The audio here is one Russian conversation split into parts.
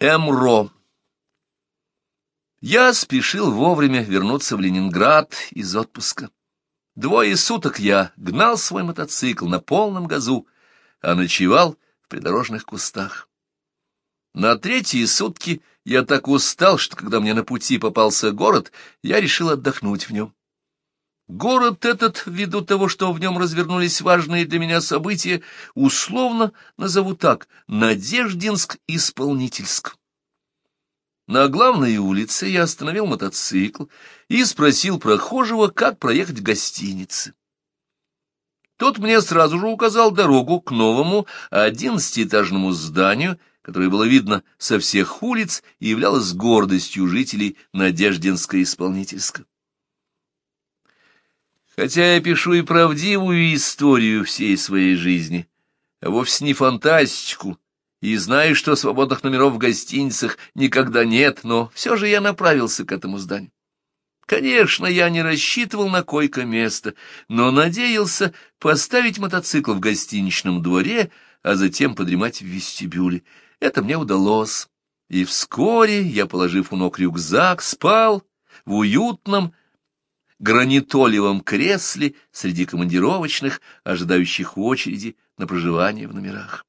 Эмро. Я спешил вовремя вернуться в Ленинград из отпуска. Двое суток я гнал свой мотоцикл на полном газу, а ночевал в придорожных кустах. На третьи сутки я так устал, что когда мне на пути попался город, я решил отдохнуть в нем. Город этот, ввиду того, что в нем развернулись важные для меня события, условно назову так — Надеждинск-Исполнительск. На главной улице я остановил мотоцикл и спросил прохожего, как проехать в гостинице. Тот мне сразу же указал дорогу к новому одиннадцатиэтажному зданию, которое было видно со всех улиц и являлось гордостью жителей Надеждинска-Исполнительска. Хотя я пишу и правдивую историю всей своей жизни, а вовсе не фантастику, и знаю, что свободных номеров в гостиницах никогда нет, но все же я направился к этому зданию. Конечно, я не рассчитывал на койко-место, но надеялся поставить мотоцикл в гостиничном дворе, а затем подремать в вестибюле. Это мне удалось, и вскоре я, положив у ног рюкзак, спал в уютном, гранитолевом кресле среди командировочных, ожидающих очереди на проживание в номерах.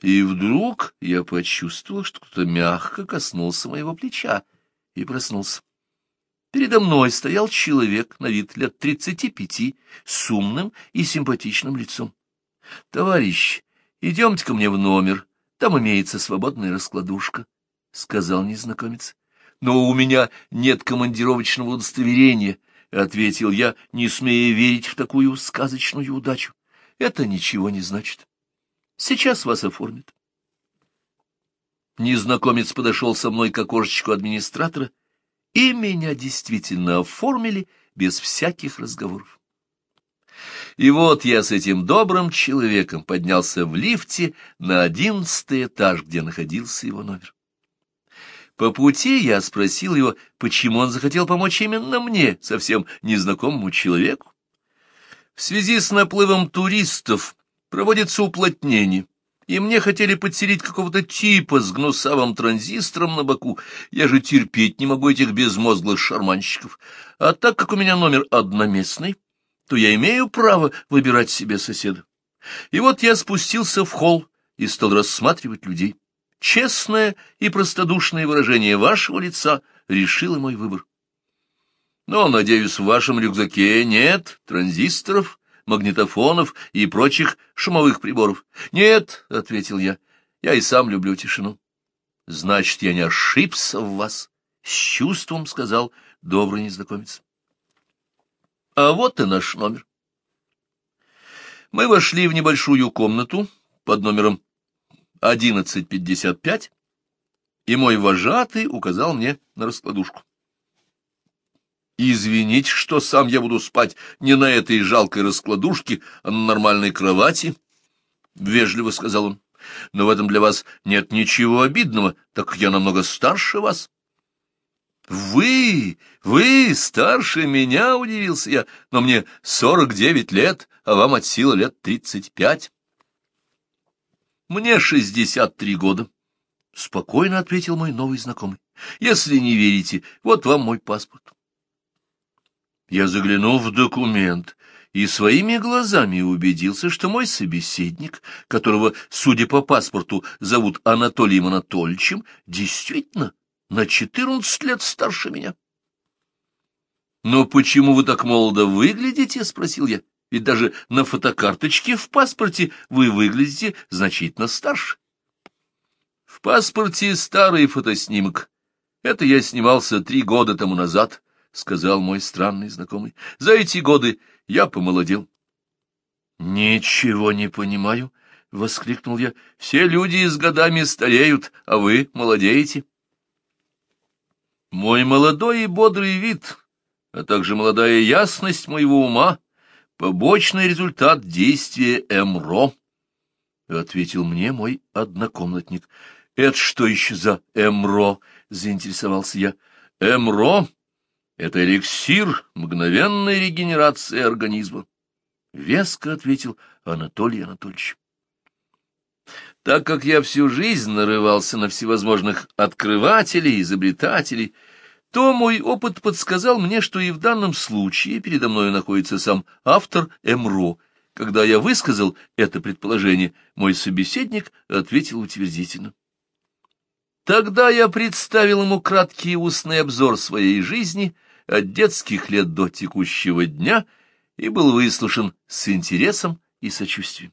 И вдруг я почувствовал, что кто-то мягко коснулся моего плеча и проснулся. Передо мной стоял человек на вид лет тридцати пяти, с умным и симпатичным лицом. — Товарищ, идемте ко мне в номер, там имеется свободная раскладушка, — сказал незнакомец. Но у меня нет командировочного удостоверения, — ответил я, не смея верить в такую сказочную удачу. Это ничего не значит. Сейчас вас оформят. Незнакомец подошел со мной к окошечку администратора, и меня действительно оформили без всяких разговоров. И вот я с этим добрым человеком поднялся в лифте на одиннадцатый этаж, где находился его номер. По пути я спросил его, почему он захотел помочь именно мне, совсем незнакомому человеку. В связи с наплывом туристов проводится уплотнение, и мне хотели подселить какого-то типа с гнусавым транзистором на боку. Я же терпеть не могу этих безмозглых шарманщиков. А так как у меня номер одноместный, то я имею право выбирать себе соседа. И вот я спустился в холл и стал рассматривать людей. Честное и простодушное выражение вашего лица решило мой выбор. Но, надеюсь, в вашем рюкзаке нет транзисторов, магнитофонов и прочих шумовых приборов. Нет, — ответил я, — я и сам люблю тишину. Значит, я не ошибся в вас, — с чувством сказал добрый незнакомец. А вот и наш номер. Мы вошли в небольшую комнату под номером 11.55, и мой вожатый указал мне на раскладушку. Извините, что сам я буду спать не на этой жалкой раскладушке, а на нормальной кровати, — вежливо сказал он. — Но в этом для вас нет ничего обидного, так как я намного старше вас. — Вы, вы старше меня, — удивился я, — но мне сорок девять лет, а вам от силы лет тридцать пять. Мне шестьдесят три года. — Спокойно ответил мой новый знакомый. — Если не верите, вот вам мой паспорт. Я заглянул в документ и своими глазами убедился, что мой собеседник, которого, судя по паспорту, зовут Анатолием Анатольевичем, действительно на четырнадцать лет старше меня. — Но почему вы так молодо выглядите? — спросил я. Ведь даже на фотокарточке в паспорте вы выглядите значительно старше. В паспорте старый фотоснимок. Это я снимался три года тому назад, — сказал мой странный знакомый. За эти годы я помолодел. Ничего не понимаю, — воскликнул я. Все люди с годами стареют, а вы молодеете. Мой молодой и бодрый вид, а также молодая ясность моего ума — Побочный результат действия МРО, — ответил мне мой однокомнатник. — Это что еще за МРО? — заинтересовался я. — МРО — это эликсир мгновенной регенерации организма, — веско ответил Анатолий Анатольевич. Так как я всю жизнь нарывался на всевозможных открывателей, изобретателей, то мой опыт подсказал мне, что и в данном случае передо мной находится сам автор Эмро. Когда я высказал это предположение, мой собеседник ответил утвердительно. Тогда я представил ему краткий устный обзор своей жизни от детских лет до текущего дня и был выслушан с интересом и сочувствием.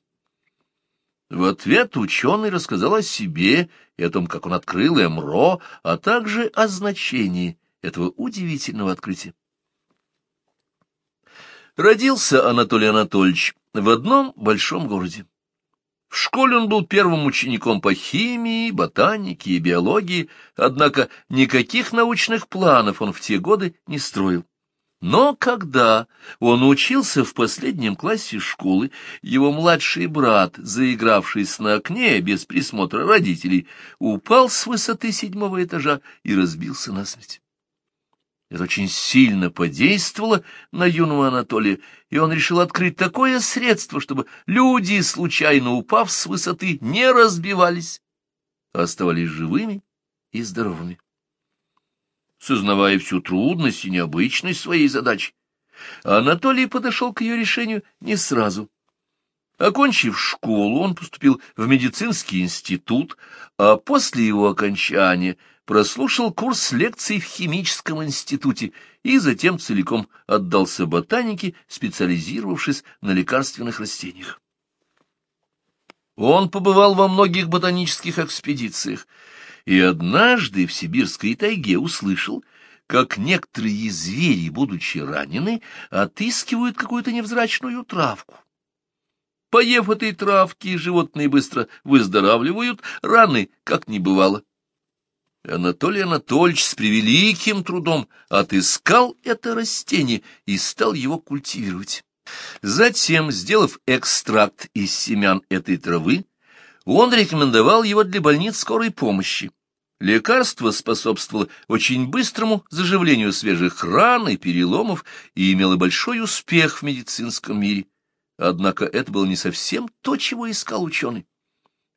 В ответ ученый рассказал о себе и о том, как он открыл МРО, а также о значении этого удивительного открытия. Родился Анатолий Анатольевич в одном большом городе. В школе он был первым учеником по химии, ботанике и биологии, однако никаких научных планов он в те годы не строил. Но когда он учился в последнем классе школы, его младший брат, заигравшись на окне без присмотра родителей, упал с высоты седьмого этажа и разбился насмерть. Это очень сильно подействовало на юного Анатолия, и он решил открыть такое средство, чтобы люди, случайно упав с высоты, не разбивались, а оставались живыми и здоровыми. Сознавая всю трудность и необычность своей задачи, Анатолий подошел к ее решению не сразу. Окончив школу, он поступил в медицинский институт, а после его окончания прослушал курс лекций в химическом институте и затем целиком отдался ботанике, специализировавшись на лекарственных растениях. Он побывал во многих ботанических экспедициях, и однажды в сибирской тайге услышал, как некоторые звери, будучи ранены, отыскивают какую-то невзрачную травку. Поев этой травки, животные быстро выздоравливают, раны как не бывало. Анатолий Анатольевич с превеликим трудом отыскал это растение и стал его культивировать. Затем, сделав экстракт из семян этой травы, он рекомендовал его для больниц скорой помощи. Лекарство способствовало очень быстрому заживлению свежих ран и переломов и имело большой успех в медицинском мире. Однако это было не совсем то, чего искал ученый.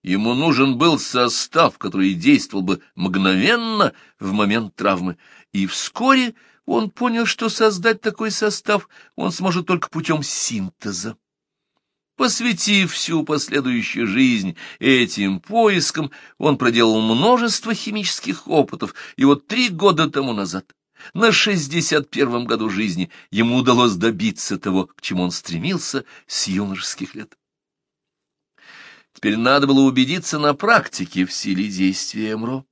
Ему нужен был состав, который действовал бы мгновенно в момент травмы, и вскоре он понял, что создать такой состав он сможет только путем синтеза. Посвятив всю последующую жизнь этим поискам, он проделал множество химических опытов, и вот три года тому назад, на шестьдесят первом году жизни, ему удалось добиться того, к чему он стремился с юношеских лет. Теперь надо было убедиться на практике в силе действия МРО.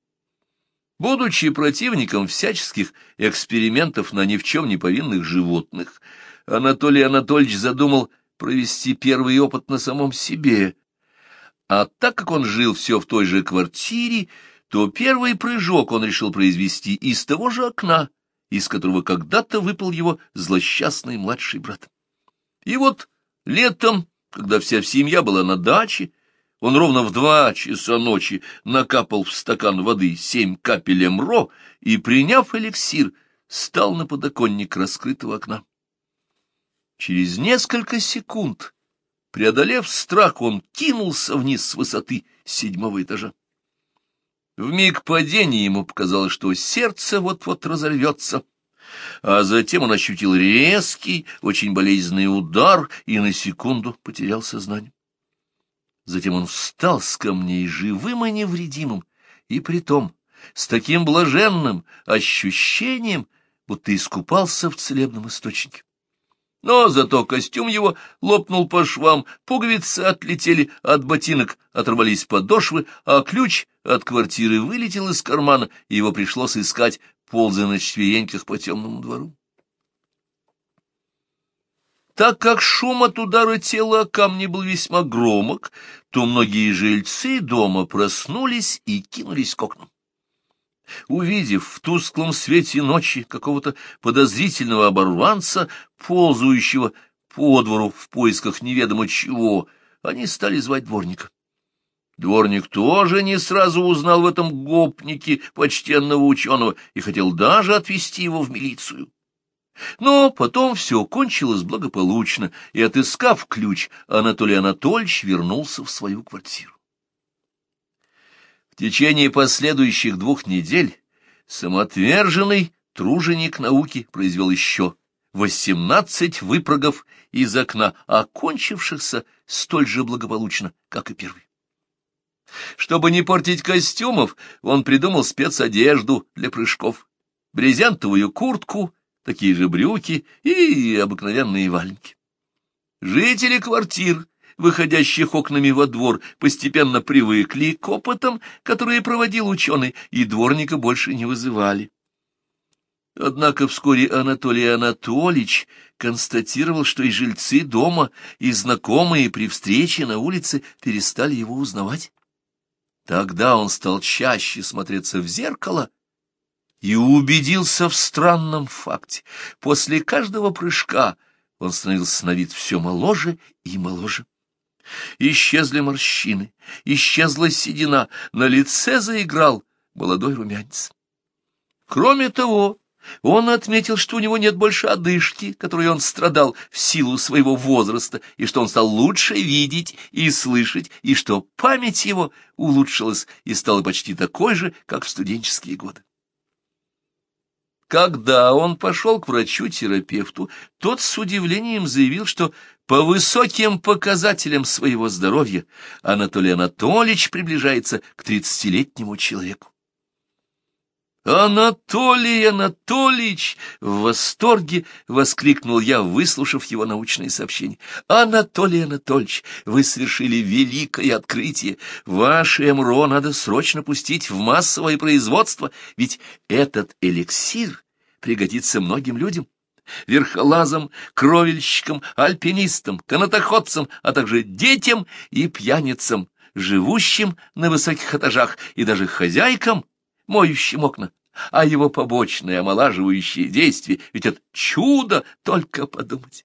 Будучи противником всяческих экспериментов на ни в чем не повинных животных, Анатолий Анатольевич задумал провести первый опыт на самом себе. А так как он жил все в той же квартире, то первый прыжок он решил произвести из того же окна, из которого когда-то выпал его злосчастный младший брат. И вот летом, когда вся семья была на даче, он ровно в два часа ночи накапал в стакан воды семь капель эмро и, приняв эликсир, стал на подоконник раскрытого окна. Через несколько секунд, преодолев страх, он кинулся вниз с высоты седьмого этажа. В миг падения ему показалось, что сердце вот-вот разорвется, а затем он ощутил резкий, очень болезненный удар и на секунду потерял сознание. Затем он встал с камней живым и невредимым, и притом с таким блаженным ощущением, будто искупался в целебном источнике. Но зато костюм его лопнул по швам, пуговицы отлетели от ботинок, оторвались подошвы, а ключ от квартиры вылетел из кармана, и его пришлось искать, ползая на четвереньках по темному двору. Так как шум от удара тела о камни был весьма громок, то многие жильцы дома проснулись и кинулись к окнам. Увидев в тусклом свете ночи какого-то подозрительного оборванца, ползающего по двору в поисках неведомо чего, они стали звать дворника. Дворник тоже не сразу узнал в этом гопнике почтенного ученого и хотел даже отвезти его в милицию. Но потом все кончилось благополучно, и, отыскав ключ, Анатолий Анатольевич вернулся в свою квартиру. В течение последующих двух недель самоотверженный труженик науки произвел еще восемнадцать выпрыгов из окна, окончившихся столь же благополучно, как и первый. Чтобы не портить костюмов, он придумал спецодежду для прыжков, брезентовую куртку, такие же брюки и обыкновенные валенки. Жители квартир, выходящих окнами во двор, постепенно привыкли к опытам, которые проводил ученый, и дворника больше не вызывали. Однако вскоре Анатолий Анатольевич констатировал, что и жильцы дома, и знакомые при встрече на улице перестали его узнавать. Тогда он стал чаще смотреться в зеркало и убедился в странном факте. После каждого прыжка он становился на вид все моложе и моложе. Исчезли морщины, исчезла седина, на лице заиграл молодой румянец. Кроме того, он отметил, что у него нет больше одышки, которой он страдал в силу своего возраста, и что он стал лучше видеть и слышать, и что память его улучшилась и стала почти такой же, как в студенческие годы. Когда он пошел к врачу-терапевту, тот с удивлением заявил, что по высоким показателям своего здоровья Анатолий Анатольевич приближается к тридцатилетнему человеку. «Анатолий Анатольевич!» — в восторге воскликнул я, выслушав его научные сообщения. «Анатолий Анатольевич, вы совершили великое открытие. Ваше МРО надо срочно пустить в массовое производство, ведь этот эликсир пригодится многим людям» верхолазам, кровельщикам, альпинистам, канатоходцам, а также детям и пьяницам, живущим на высоких этажах, и даже хозяйкам, моющим окна а его побочное омолаживающее действие, ведь это чудо, только подумать.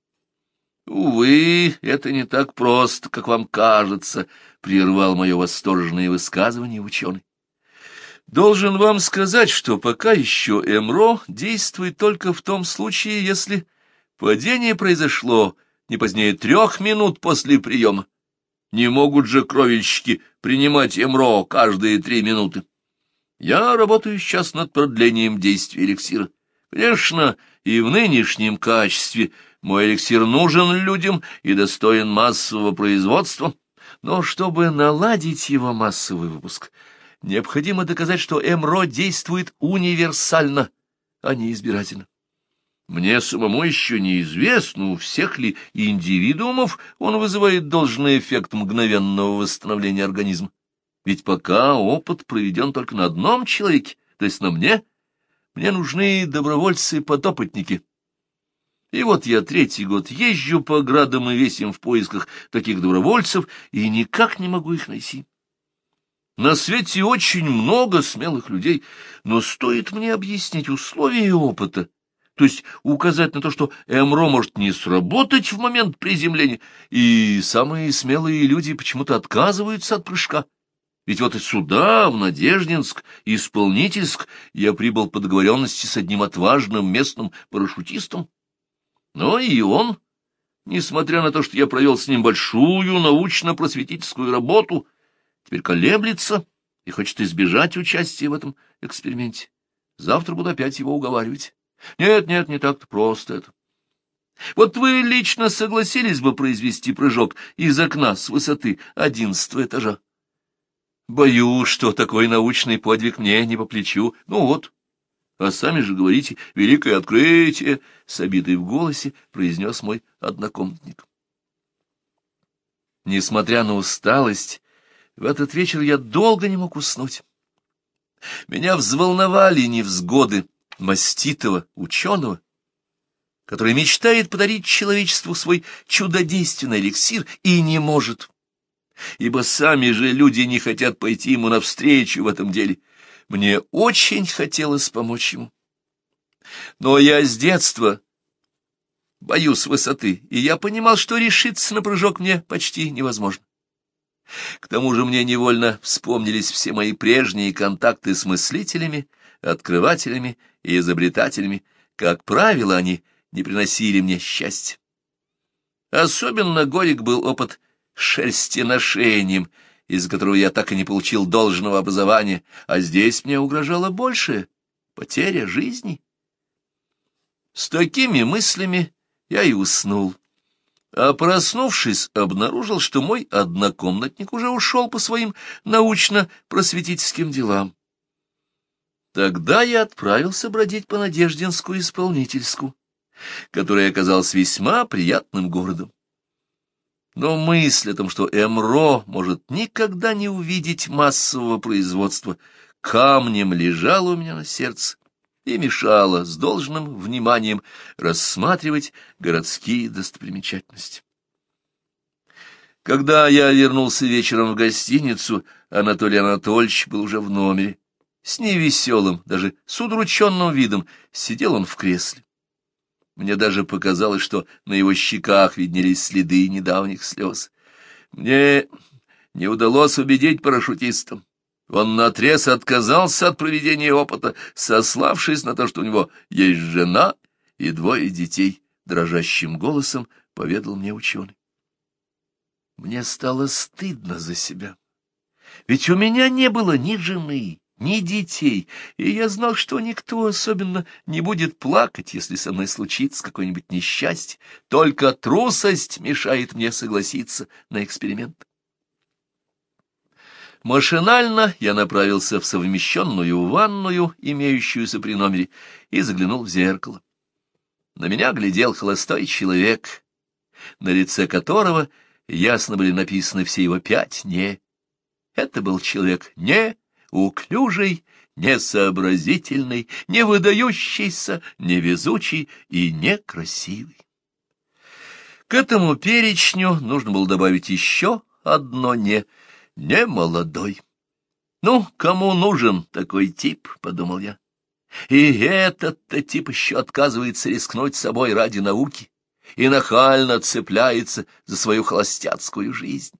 «Увы, это не так просто, как вам кажется», — прервал мое восторженное высказывание ученый. «Должен вам сказать, что пока еще ЭМРО действует только в том случае, если падение произошло не позднее трех минут после приема. Не могут же кровельщики принимать ЭМРО каждые три минуты. Я работаю сейчас над продлением действия эликсира. Конечно, и в нынешнем качестве мой эликсир нужен людям и достоин массового производства, но чтобы наладить его массовый выпуск, необходимо доказать, что МРО действует универсально, а не избирательно. Мне самому еще неизвестно, у всех ли индивидуумов он вызывает должный эффект мгновенного восстановления организма. Ведь пока опыт проведен только на одном человеке, то есть на мне, мне нужны добровольцы-подопытники. И вот я третий год езжу по градам и весим в поисках таких добровольцев и никак не могу их найти. На свете очень много смелых людей, но стоит мне объяснить условия опыта, то есть указать на то, что МРО может не сработать в момент приземления, и самые смелые люди почему-то отказываются от прыжка. Ведь вот и сюда, в Надеждинск, Исполнительск, я прибыл по договоренности с одним отважным местным парашютистом. Но и он, несмотря на то, что я провел с ним большую научно-просветительскую работу, теперь колеблется и хочет избежать участия в этом эксперименте. Завтра буду опять его уговаривать. Нет, нет, не так-то просто это. Вот вы лично согласились бы произвести прыжок из окна с высоты одиннадцатого этажа? Боюсь, что такой научный подвиг мне не по плечу. Ну вот, а сами же говорите «великое открытие», — с обидой в голосе произнес мой однокомнатник. Несмотря на усталость, в этот вечер я долго не мог уснуть. Меня взволновали невзгоды маститого ученого, который мечтает подарить человечеству свой чудодейственный эликсир и не может ибо сами же люди не хотят пойти ему навстречу в этом деле. Мне очень хотелось помочь ему. Но я с детства боюсь высоты, и я понимал, что решиться на прыжок мне почти невозможно. К тому же мне невольно вспомнились все мои прежние контакты с мыслителями, открывателями и изобретателями. Как правило, они не приносили мне счастья. Особенно горек был опыт шерстеношением, из-за которого я так и не получил должного образования, а здесь мне угрожало большее — потеря жизни. С такими мыслями я и уснул. А проснувшись, обнаружил, что мой однокомнатник уже ушел по своим научно-просветительским делам. Тогда я отправился бродить по Надеждинскую исполнительскую, которая оказалась весьма приятным городом. Но мысль о том, что МРО может никогда не увидеть массового производства, камнем лежала у меня на сердце и мешала с должным вниманием рассматривать городские достопримечательности. Когда я вернулся вечером в гостиницу, Анатолий Анатольевич был уже в номере. С невеселым, даже с удрученным видом сидел он в кресле. Мне даже показалось, что на его щеках виднелись следы недавних слез. Мне не удалось убедить парашютиста. Он наотрез отказался от проведения опыта, сославшись на то, что у него есть жена и двое детей, дрожащим голосом поведал мне ученый. Мне стало стыдно за себя. Ведь у меня не было ни жены, ни детей, и я знал, что никто особенно не будет плакать, если со мной случится какое-нибудь несчастье, только трусость мешает мне согласиться на эксперимент. Машинально я направился в совмещенную ванную, имеющуюся при номере, и заглянул в зеркало. На меня глядел холостой человек, на лице которого ясно были написаны все его пять «не». Это был человек не уклюжий, несообразительный, не выдающийся, невезучий и некрасивый. К этому перечню нужно было добавить еще одно «не», не молодой. Ну, кому нужен такой тип, — подумал я. И этот-то тип еще отказывается рискнуть собой ради науки и нахально цепляется за свою холостяцкую жизнь.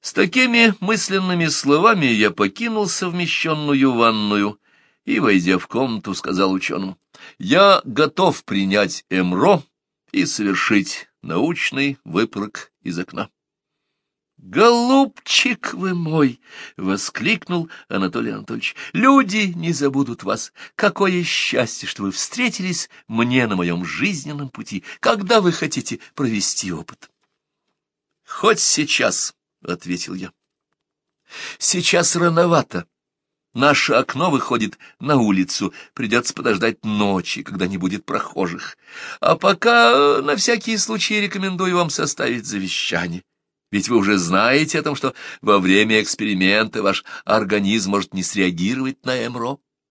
С такими мысленными словами я покинул совмещенную ванную и, войдя в комнату, сказал ученому, «Я готов принять МРО и совершить научный выпрыг из окна». «Голубчик вы мой!» — воскликнул Анатолий Анатольевич. «Люди не забудут вас. Какое счастье, что вы встретились мне на моем жизненном пути. Когда вы хотите провести опыт?» «Хоть сейчас», — ответил я. «Сейчас рановато. Наше окно выходит на улицу. Придется подождать ночи, когда не будет прохожих. А пока на всякий случай рекомендую вам составить завещание». Ведь вы уже знаете о том, что во время эксперимента ваш организм может не среагировать на МРО.